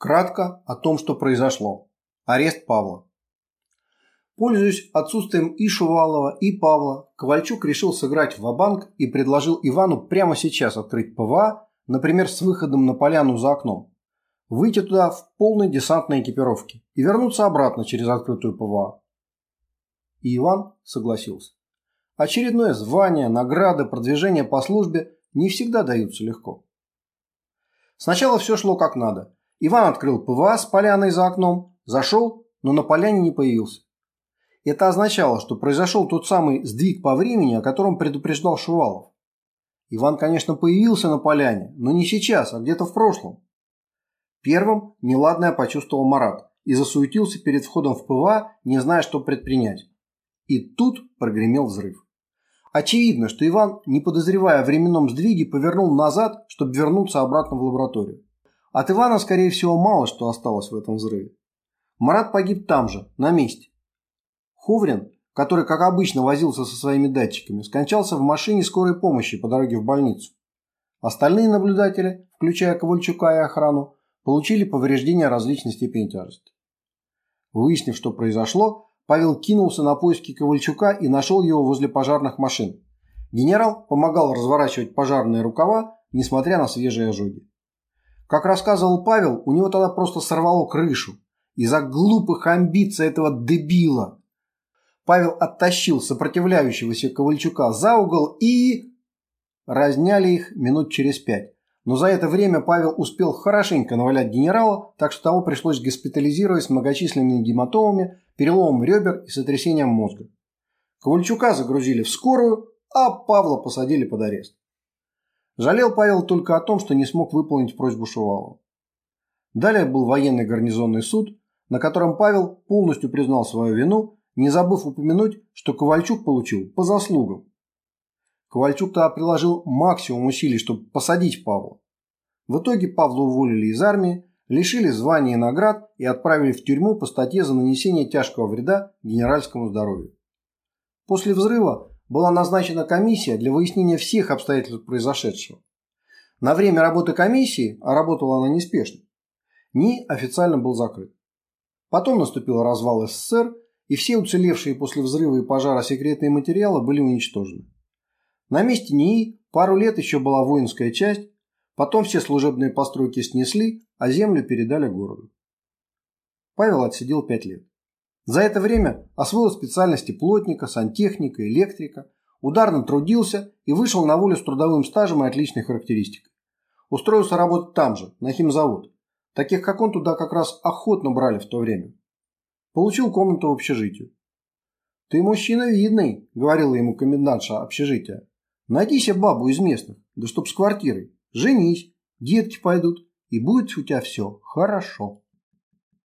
Кратко о том, что произошло. Арест Павла. Пользуясь отсутствием и Шувалова, и Павла, Ковальчук решил сыграть в ва и предложил Ивану прямо сейчас открыть ПВА, например, с выходом на поляну за окном, выйти туда в полной десантной экипировке и вернуться обратно через открытую ПВА. И Иван согласился. Очередное звание, награды, продвижение по службе не всегда даются легко. Сначала все шло как надо – Иван открыл ПВА с поляной за окном, зашел, но на поляне не появился. Это означало, что произошел тот самый сдвиг по времени, о котором предупреждал Шувалов. Иван, конечно, появился на поляне, но не сейчас, а где-то в прошлом. Первым неладное почувствовал Марат и засуетился перед входом в ПВА, не зная, что предпринять. И тут прогремел взрыв. Очевидно, что Иван, не подозревая о временном сдвиге, повернул назад, чтобы вернуться обратно в лабораторию. От Ивана, скорее всего, мало что осталось в этом взрыве. Марат погиб там же, на месте. Хуврин, который, как обычно, возился со своими датчиками, скончался в машине скорой помощи по дороге в больницу. Остальные наблюдатели, включая Ковальчука и охрану, получили повреждения различной степени тяжести. Выяснив, что произошло, Павел кинулся на поиски Ковальчука и нашел его возле пожарных машин. Генерал помогал разворачивать пожарные рукава, несмотря на свежие ожоги. Как рассказывал Павел, у него тогда просто сорвало крышу. Из-за глупых амбиций этого дебила. Павел оттащил сопротивляющегося Ковальчука за угол и... Разняли их минут через пять. Но за это время Павел успел хорошенько навалять генерала, так что того пришлось госпитализировать с многочисленными гематомами, переломом ребер и сотрясением мозга. Ковальчука загрузили в скорую, а Павла посадили под арест. Жалел Павел только о том, что не смог выполнить просьбу Шувалова. Далее был военный гарнизонный суд, на котором Павел полностью признал свою вину, не забыв упомянуть, что Ковальчук получил по заслугам. Ковальчук тогда приложил максимум усилий, чтобы посадить Павла. В итоге Павла уволили из армии, лишили звания и наград и отправили в тюрьму по статье за нанесение тяжкого вреда генеральскому здоровью. После взрыва была назначена комиссия для выяснения всех обстоятельств произошедшего. На время работы комиссии, а работала она неспешно, НИИ официально был закрыт. Потом наступил развал СССР, и все уцелевшие после взрыва и пожара секретные материалы были уничтожены. На месте НИИ пару лет еще была воинская часть, потом все служебные постройки снесли, а землю передали городу. Павел отсидел пять лет. За это время освоил специальности плотника, сантехника, электрика, ударно трудился и вышел на волю с трудовым стажем и отличной характеристикой. Устроился работать там же, на химзавод. Таких, как он, туда как раз охотно брали в то время. Получил комнату в общежитии. «Ты мужчина видный», — говорила ему комендантша общежития. «Найди себе бабу из местных, да чтоб с квартирой. Женись, детки пойдут, и будет у тебя все хорошо».